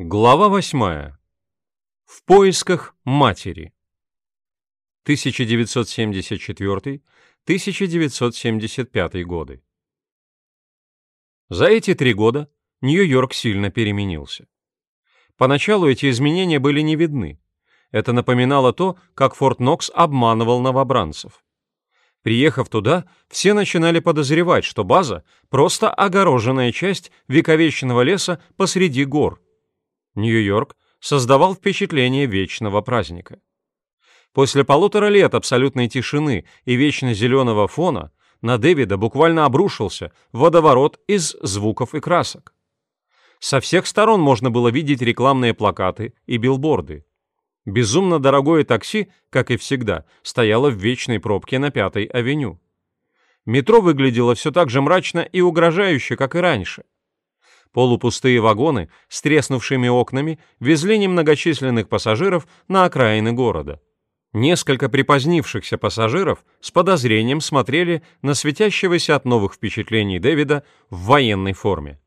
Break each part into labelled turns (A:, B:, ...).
A: Глава восьмая. В поисках матери. 1974-1975 годы. За эти три года Нью-Йорк сильно переменился. Поначалу эти изменения были не видны. Это напоминало то, как Форт Нокс обманывал новобранцев. Приехав туда, все начинали подозревать, что база — просто огороженная часть вековечного леса посреди гор — Нью-Йорк создавал впечатление вечного праздника. После полутора лет абсолютной тишины и вечно зеленого фона на Дэвида буквально обрушился водоворот из звуков и красок. Со всех сторон можно было видеть рекламные плакаты и билборды. Безумно дорогое такси, как и всегда, стояло в вечной пробке на Пятой авеню. Метро выглядело все так же мрачно и угрожающе, как и раньше – Полупустые вагоны с треснувшими окнами везли немногочисленных пассажиров на окраины города. Несколько припозднившихся пассажиров с подозрением смотрели на светящегося от новых впечатлений Дэвида в военной форме.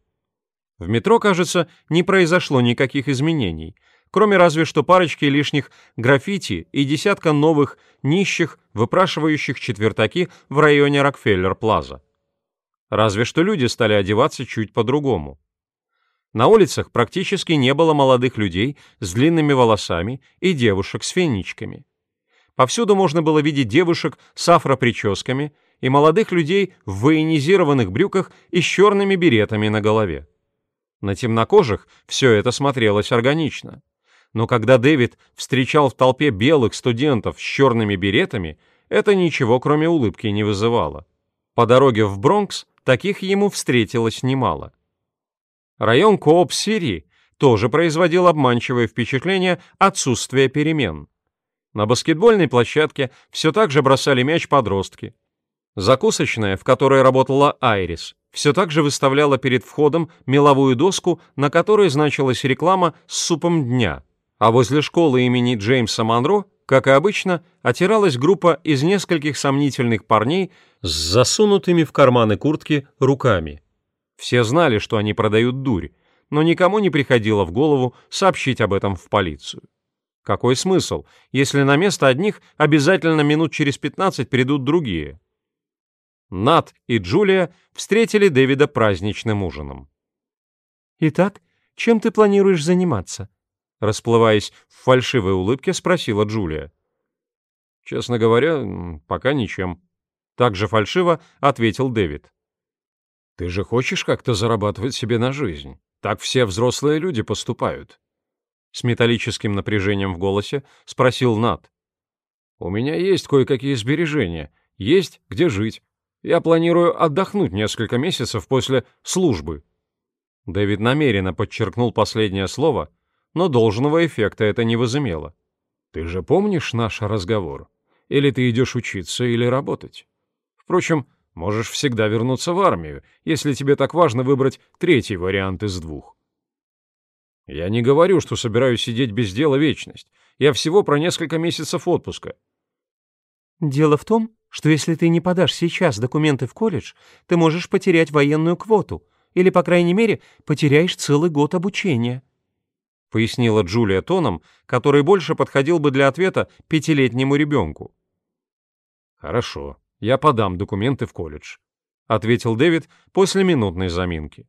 A: В метро, кажется, не произошло никаких изменений, кроме разве что парочки лишних граффити и десятка новых нищих, выпрашивающих четвертаки в районе Рокфеллер-Плаза. Разве что люди стали одеваться чуть по-другому. На улицах практически не было молодых людей с длинными волосами и девушек с фенечками. Повсюду можно было видеть девушек с афро-прическами и молодых людей в военизированных брюках и с черными беретами на голове. На темнокожих все это смотрелось органично. Но когда Дэвид встречал в толпе белых студентов с черными беретами, это ничего кроме улыбки не вызывало. По дороге в Бронкс таких ему встретилось немало. Район Кооп-Сирии тоже производил обманчивое впечатление отсутствия перемен. На баскетбольной площадке все так же бросали мяч подростки. Закусочная, в которой работала Айрис, все так же выставляла перед входом меловую доску, на которой значилась реклама с супом дня, а возле школы имени Джеймса Монро, как и обычно, отиралась группа из нескольких сомнительных парней с засунутыми в карманы куртки руками. Все знали, что они продают дурь, но никому не приходило в голову сообщить об этом в полицию. Какой смысл, если на место одних обязательно минут через 15 придут другие? Нат и Джулия встретили Дэвида праздничным ужином.
B: «Итак, чем ты планируешь заниматься?»
A: Расплываясь в фальшивой улыбке, спросила Джулия. «Честно говоря, пока ничем». Так же фальшиво ответил Дэвид. Ты же хочешь как-то зарабатывать себе на жизнь. Так все взрослые люди поступают. С металлическим напряжением в голосе спросил Нат. У меня есть кое-какие сбережения, есть где жить. Я планирую отдохнуть несколько месяцев после службы. Дэвид намеренно подчеркнул последнее слово, но должного эффекта это не возымело. Ты же помнишь наш разговор? Или ты идешь учиться, или работать? Впрочем, Можешь всегда вернуться в армию, если тебе так важно выбрать третий вариант из двух. Я не говорю, что собираюсь сидеть без дела вечность. Я всего про несколько месяцев отпуска.
B: Дело в том, что если ты не подашь сейчас документы в колледж, ты можешь потерять военную квоту, или, по крайней мере, потеряешь целый год обучения.
A: Пояснила Джулия тоном, который больше подходил бы для ответа пятилетнему ребенку. Хорошо, я подам документы в колледж», — ответил Дэвид после минутной заминки.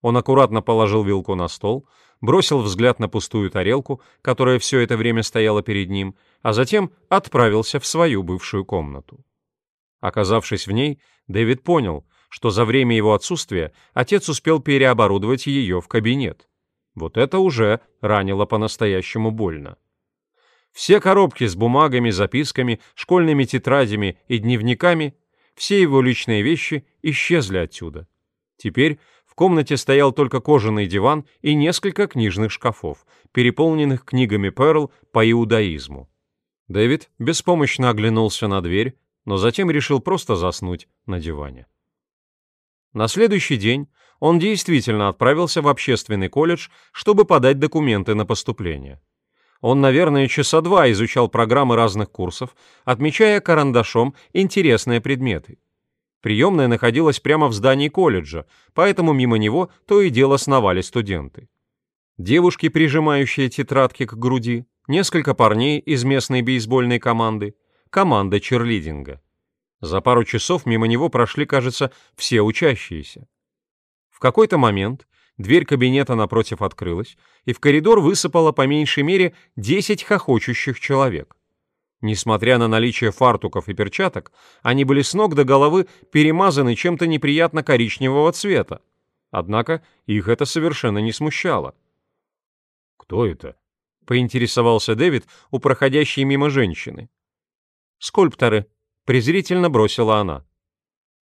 A: Он аккуратно положил вилку на стол, бросил взгляд на пустую тарелку, которая все это время стояла перед ним, а затем отправился в свою бывшую комнату. Оказавшись в ней, Дэвид понял, что за время его отсутствия отец успел переоборудовать ее в кабинет. Вот это уже ранило по-настоящему больно. Все коробки с бумагами, записками, школьными тетрадями и дневниками, все его личные вещи исчезли отсюда. Теперь в комнате стоял только кожаный диван и несколько книжных шкафов, переполненных книгами Перл по иудаизму. Дэвид беспомощно оглянулся на дверь, но затем решил просто заснуть на диване. На следующий день он действительно отправился в общественный колледж, чтобы подать документы на поступление. Он, наверное, часа два изучал программы разных курсов, отмечая карандашом интересные предметы. Приемная находилась прямо в здании колледжа, поэтому мимо него то и дело сновали студенты. девушки, прижимающие тетрадки к груди, несколько парней из местной бейсбольной команды, команда черлидинга. За пару часов мимо него прошли, кажется, все учащиеся. В какой-то момент дверь кабинета напротив открылась, и в коридор высыпало по меньшей мере 10 хохочущих человек. Несмотря на наличие фартуков и перчаток, они были с ног до головы перемазаны чем-то неприятно коричневого цвета. Однако их это совершенно не смущало.
C: «Кто это?»
A: — поинтересовался Дэвид у проходящей мимо женщины. «Скульпторы», — презрительно бросила она.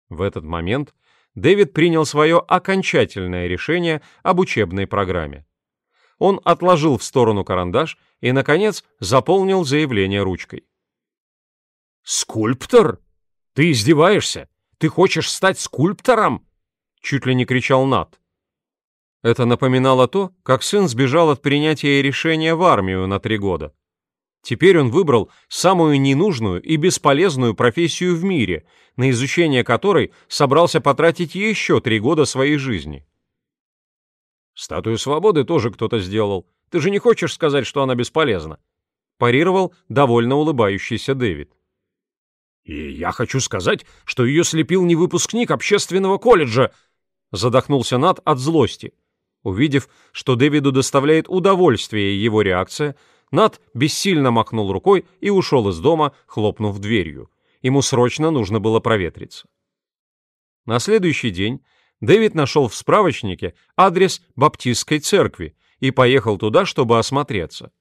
A: В этот момент Дэвид принял свое окончательное решение об учебной программе. Он отложил в сторону карандаш и, наконец, заполнил заявление ручкой.
C: «Скульптор? Ты издеваешься? Ты хочешь стать скульптором?» Чуть ли не кричал Нат.
A: Это напоминало то, как сын сбежал от принятия решения в армию на три года. Теперь он выбрал самую ненужную и бесполезную профессию в мире, на изучение которой собрался потратить еще три года своей жизни.
C: «Статую свободы тоже кто-то сделал. Ты же не хочешь сказать, что она бесполезна?»
A: парировал довольно улыбающийся Дэвид.
C: «И я хочу сказать, что ее слепил не выпускник общественного колледжа!» Задохнулся Над от злости.
A: Увидев, что Дэвиду доставляет удовольствие его реакция, Над бессильно махнул рукой и ушел из дома, хлопнув дверью. Ему срочно нужно было проветриться. На следующий день Дэвид нашел в справочнике адрес Баптистской церкви и поехал туда, чтобы осмотреться.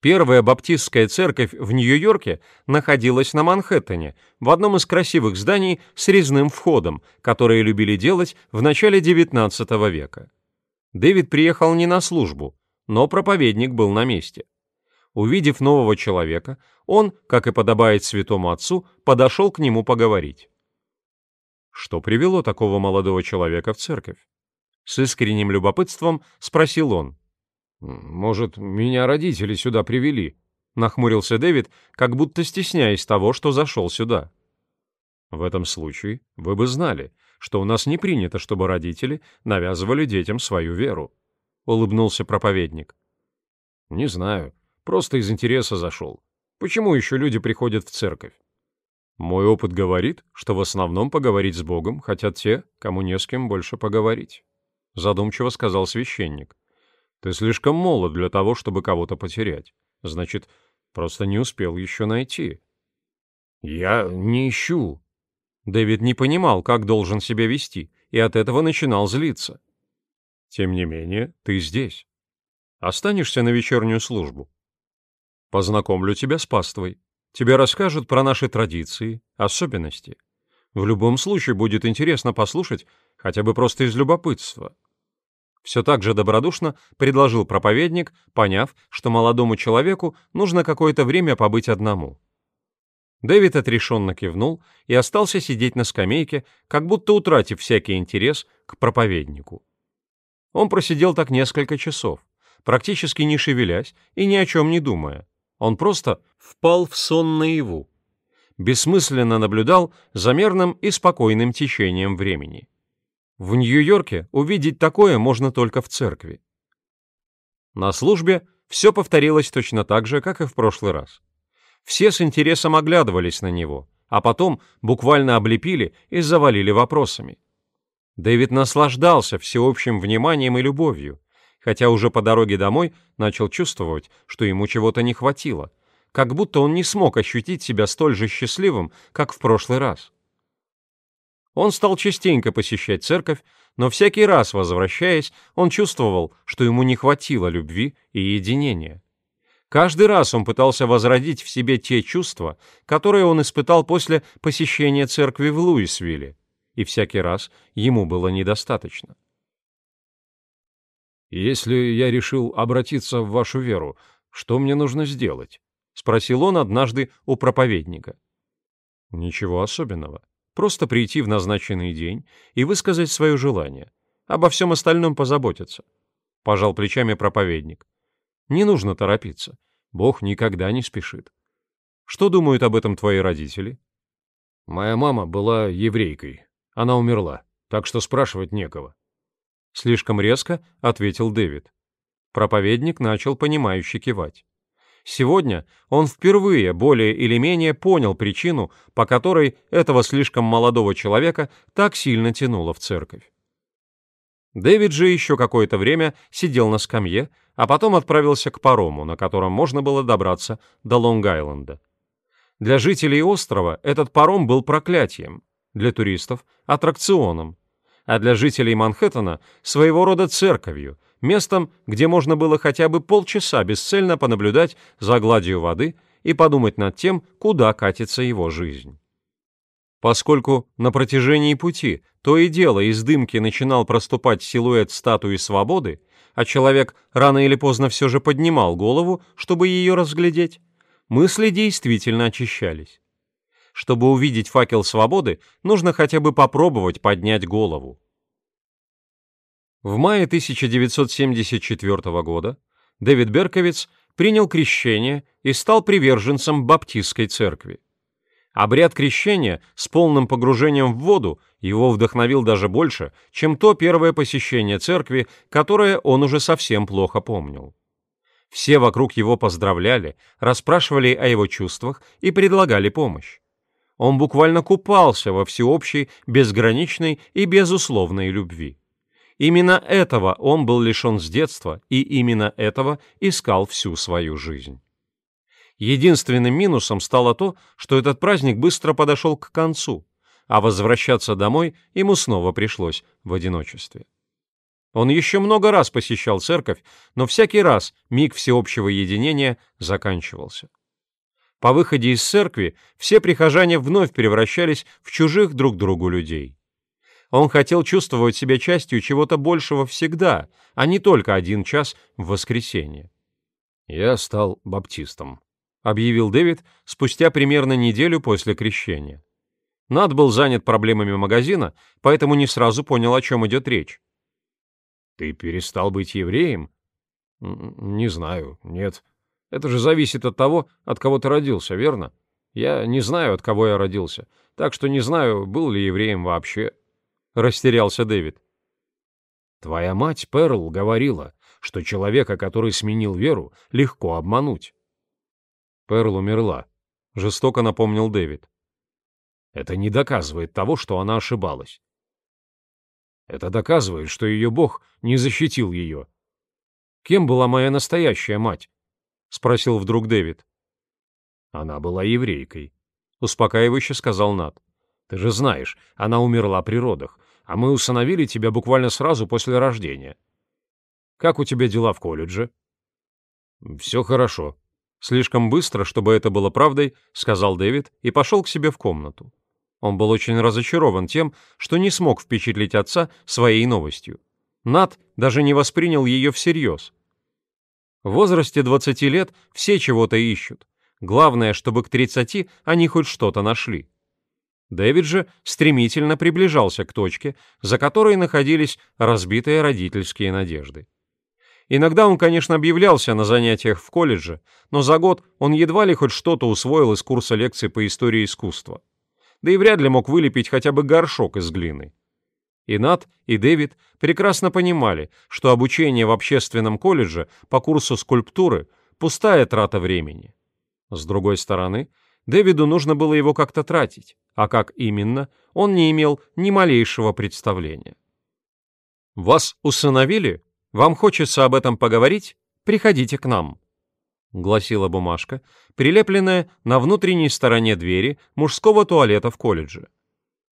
A: Первая баптистская церковь в Нью-Йорке находилась на Манхэттене, в одном из красивых зданий с резным входом, которые любили делать в начале XIX века. Дэвид приехал не на службу, но проповедник был на месте. Увидев нового человека, он, как и подобает святому отцу, подошел к нему поговорить. Что привело такого молодого человека в церковь? С искренним любопытством спросил он.
C: «Может, меня родители сюда привели?»
A: — нахмурился Дэвид, как будто стесняясь того, что зашел сюда.
C: «В этом случае вы бы знали, что у нас не принято, чтобы родители навязывали детям свою веру», — улыбнулся проповедник. «Не знаю, просто из интереса зашел. Почему еще люди приходят в церковь? Мой опыт говорит, что в основном поговорить с Богом хотят те, кому не с кем больше поговорить», — задумчиво сказал священник. Ты слишком молод для того, чтобы кого-то потерять. Значит, просто не успел еще найти.
A: Я не ищу. Дэвид не понимал, как должен себя вести, и от этого начинал злиться.
C: Тем не менее, ты здесь.
A: Останешься на вечернюю службу. Познакомлю тебя с паствой. Тебе расскажут про наши традиции, особенности. В любом случае будет интересно послушать, хотя бы просто из любопытства. Все так же добродушно предложил проповедник, поняв, что молодому человеку нужно какое-то время побыть одному. Дэвид отрешенно кивнул и остался сидеть на скамейке, как будто утратив всякий интерес к проповеднику. Он просидел так несколько часов, практически не шевелясь и ни о чем не думая. Он просто впал в сон наяву. Бессмысленно наблюдал за мерным и спокойным течением времени. В Нью-Йорке увидеть такое можно только в церкви. На службе все повторилось точно так же, как и в прошлый раз. Все с интересом оглядывались на него, а потом буквально облепили и завалили вопросами. Дэвид наслаждался всеобщим вниманием и любовью, хотя уже по дороге домой начал чувствовать, что ему чего-то не хватило, как будто он не смог ощутить себя столь же счастливым, как в прошлый раз. Он стал частенько посещать церковь, но всякий раз, возвращаясь, он чувствовал, что ему не хватило любви и единения. Каждый раз он пытался возродить в себе те чувства, которые он испытал после посещения церкви в Луисвилле, и всякий раз ему было недостаточно.
C: «Если я решил обратиться в вашу веру, что мне нужно сделать?»
A: — спросил он однажды у проповедника.
C: «Ничего особенного.
A: Просто прийти в назначенный день и высказать свое желание. Обо всем остальном позаботиться. Пожал плечами проповедник. Не нужно торопиться. Бог никогда не спешит. Что думают об этом твои родители?
C: Моя мама была еврейкой. Она умерла, так что спрашивать некого.
A: Слишком резко ответил Дэвид. Проповедник начал понимающе кивать. Сегодня он впервые более или менее понял причину, по которой этого слишком молодого человека так сильно тянуло в церковь. Дэвид же еще какое-то время сидел на скамье, а потом отправился к парому, на котором можно было добраться до Лонг-Айленда. Для жителей острова этот паром был проклятием, для туристов – аттракционом, а для жителей Манхэттена – своего рода церковью, местом, где можно было хотя бы полчаса бесцельно понаблюдать за гладью воды и подумать над тем, куда катится его жизнь. Поскольку на протяжении пути то и дело из дымки начинал проступать силуэт статуи свободы, а человек рано или поздно все же поднимал голову, чтобы ее разглядеть, мысли действительно очищались. Чтобы увидеть факел свободы, нужно хотя бы попробовать поднять голову. В мае 1974 года Дэвид Берковиц принял крещение и стал приверженцем Баптистской церкви. Обряд крещения с полным погружением в воду его вдохновил даже больше, чем то первое посещение церкви, которое он уже совсем плохо помнил. Все вокруг его поздравляли, расспрашивали о его чувствах и предлагали помощь. Он буквально купался во всеобщей, безграничной и безусловной любви. Именно этого он был лишен с детства, и именно этого искал всю свою жизнь. Единственным минусом стало то, что этот праздник быстро подошел к концу, а возвращаться домой ему снова пришлось в одиночестве. Он еще много раз посещал церковь, но всякий раз миг всеобщего единения заканчивался. По выходе из церкви все прихожане вновь превращались в чужих друг другу людей. Он хотел чувствовать себя частью чего-то большего всегда, а не только один час в воскресенье.
C: «Я стал баптистом», —
A: объявил Дэвид спустя примерно неделю после крещения. Над был занят проблемами магазина, поэтому не сразу понял, о чем идет речь.
C: «Ты перестал быть евреем?» «Не знаю, нет. Это же зависит от того, от кого ты родился, верно? Я не знаю, от кого я родился, так что не знаю, был ли евреем вообще». — растерялся Дэвид. «Твоя мать, Перл, говорила, что человека, который сменил веру, легко обмануть».
A: Перл умерла, — жестоко напомнил Дэвид.
C: «Это не доказывает того, что она ошибалась. Это доказывает, что ее Бог не защитил ее. Кем была моя настоящая мать?» — спросил вдруг Дэвид. «Она была еврейкой», — успокаивающе сказал Нат. «Ты же знаешь, она умерла при родах, а мы усыновили тебя буквально сразу после рождения. Как у тебя дела в колледже?»
A: «Все хорошо». Слишком быстро, чтобы это было правдой, сказал Дэвид и пошел к себе в комнату. Он был очень разочарован тем, что не смог впечатлить отца своей новостью. Нат даже не воспринял ее всерьез. В возрасте 20 лет все чего-то ищут. Главное, чтобы к 30 они хоть что-то нашли. Дэвид же стремительно приближался к точке, за которой находились разбитые родительские надежды. Иногда он, конечно, объявлялся на занятиях в колледже, но за год он едва ли хоть что-то усвоил из курса лекций по истории искусства. Да и вряд ли мог вылепить хотя бы горшок из глины. И Нат, и Дэвид прекрасно понимали, что обучение в общественном колледже по курсу скульптуры – пустая трата времени. С другой стороны, Дэвиду нужно было его как-то тратить, а как именно, он не имел ни малейшего представления. «Вас усыновили? Вам хочется об этом поговорить? Приходите к нам», — гласила бумажка, прилепленная на внутренней стороне двери мужского туалета в колледже.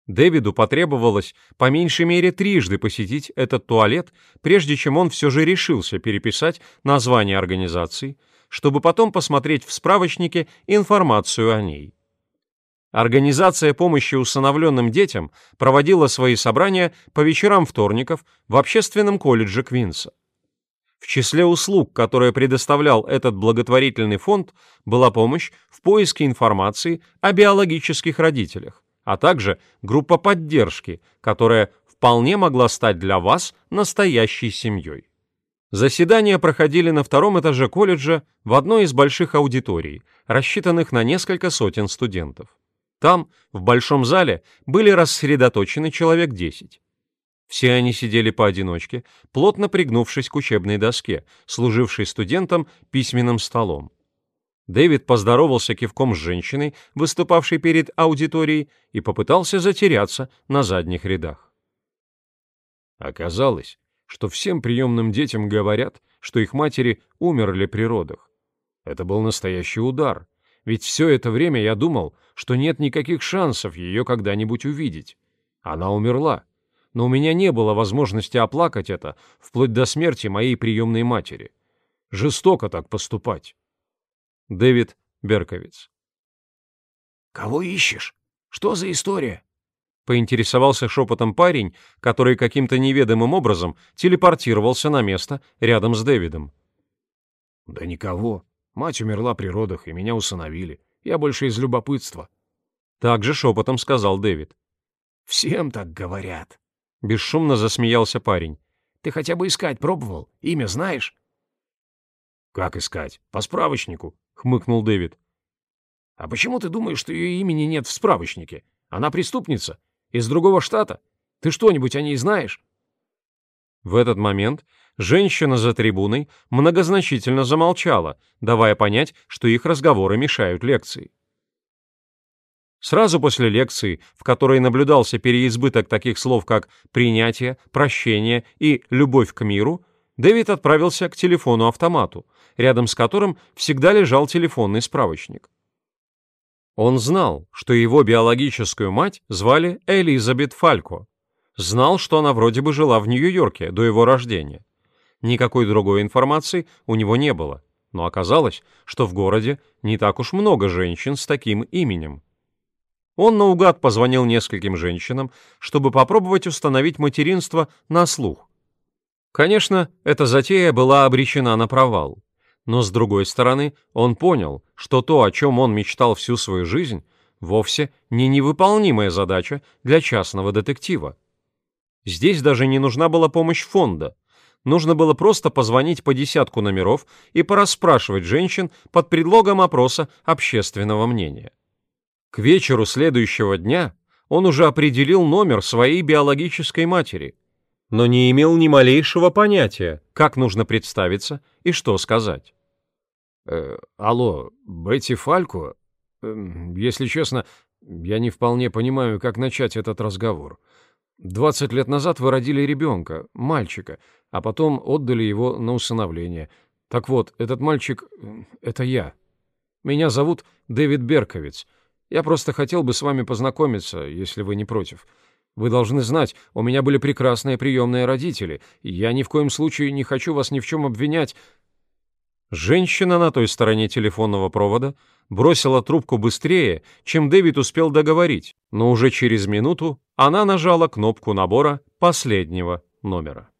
A: Дэвиду потребовалось по меньшей мере трижды посетить этот туалет, прежде чем он все же решился переписать название организации — чтобы потом посмотреть в справочнике информацию о ней. Организация помощи усыновленным детям проводила свои собрания по вечерам вторников в общественном колледже Квинса. В числе услуг, которые предоставлял этот благотворительный фонд, была помощь в поиске информации о биологических родителях, а также группа поддержки, которая вполне могла стать для вас настоящей семьей. Заседания проходили на втором этаже колледжа в одной из больших аудиторий, рассчитанных на несколько сотен студентов. Там, в большом зале, были рассредоточены человек 10. Все они сидели поодиночке, плотно пригнувшись к учебной доске, служившей студентам письменным столом. Дэвид поздоровался кивком с женщиной, выступавшей перед аудиторией, и попытался затеряться на задних рядах.
C: Оказалось, что всем приемным детям говорят, что их матери умерли при родах. Это был настоящий удар, ведь все это время я думал, что нет никаких шансов ее когда-нибудь увидеть. Она умерла, но у меня не было возможности оплакать это вплоть до смерти моей приемной матери. Жестоко так поступать.
A: Дэвид Берковиц.
D: «Кого ищешь? Что за история?»
A: Поинтересовался шепотом парень, который каким-то неведомым образом телепортировался на место рядом с Дэвидом.
C: «Да никого. Мать умерла при родах, и меня усыновили. Я больше из любопытства».
A: Также шепотом сказал Дэвид.
D: «Всем так говорят».
A: Бесшумно засмеялся парень.
D: «Ты хотя бы искать пробовал? Имя знаешь?»
C: «Как искать? По справочнику», —
A: хмыкнул Дэвид.
C: «А почему ты думаешь, что ее имени нет в справочнике? Она преступница. Из другого штата. Ты что-нибудь о ней знаешь?»
A: В этот момент женщина за трибуной многозначительно замолчала, давая понять, что их разговоры мешают лекции. Сразу после лекции, в которой наблюдался переизбыток таких слов, как «принятие», «прощение» и «любовь к миру», Дэвид отправился к телефону-автомату, рядом с которым всегда лежал телефонный справочник. Он знал, что его биологическую мать звали Элизабет Фалько. Знал, что она вроде бы жила в Нью-Йорке до его рождения. Никакой другой информации у него не было, но оказалось, что в городе не так уж много женщин с таким именем. Он наугад позвонил нескольким женщинам, чтобы попробовать установить материнство на слух. Конечно, эта затея была обречена на провал. Но с другой стороны, он понял, что то, о чем он мечтал всю свою жизнь, вовсе не невыполнимая задача для частного детектива. Здесь даже не нужна была помощь фонда. Нужно было просто позвонить по десятку номеров и порасспрашивать женщин под предлогом опроса общественного мнения. К вечеру следующего дня он уже определил номер своей биологической матери, но не имел ни малейшего понятия, как нужно представиться и что сказать.
C: Э, алло, Бетти Фалько? Э, если честно, я не вполне понимаю, как начать этот разговор. Двадцать лет назад вы родили ребенка, мальчика, а потом отдали его на усыновление. Так вот, этот мальчик — это я. Меня зовут Дэвид Берковиц. Я просто хотел бы с вами познакомиться, если вы не против. — вы должны знать, у меня были прекрасные приемные родители, и я ни в коем случае не хочу вас ни в чем обвинять».
A: Женщина на той стороне телефонного провода бросила трубку быстрее, чем Дэвид успел договорить, но уже через минуту она нажала кнопку набора последнего номера.